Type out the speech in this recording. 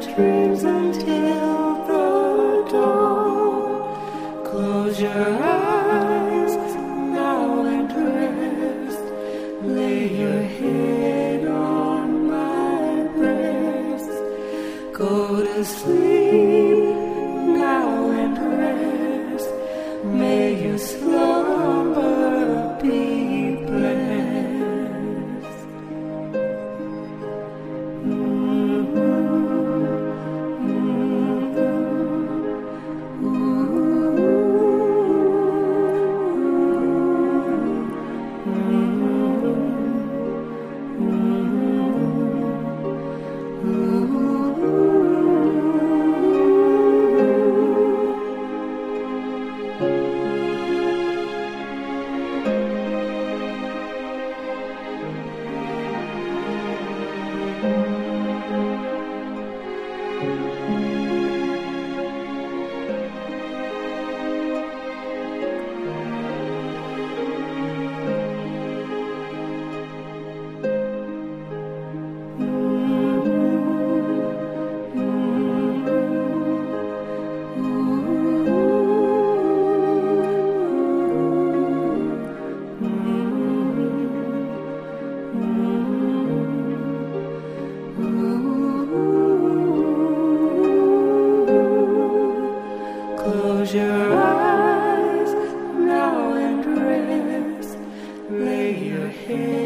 dreams until the dawn. Close your eyes now and rest. Lay your head on my breast. Go to sleep now and rest. May you sleep. Close your eyes now and rest. Lay your head.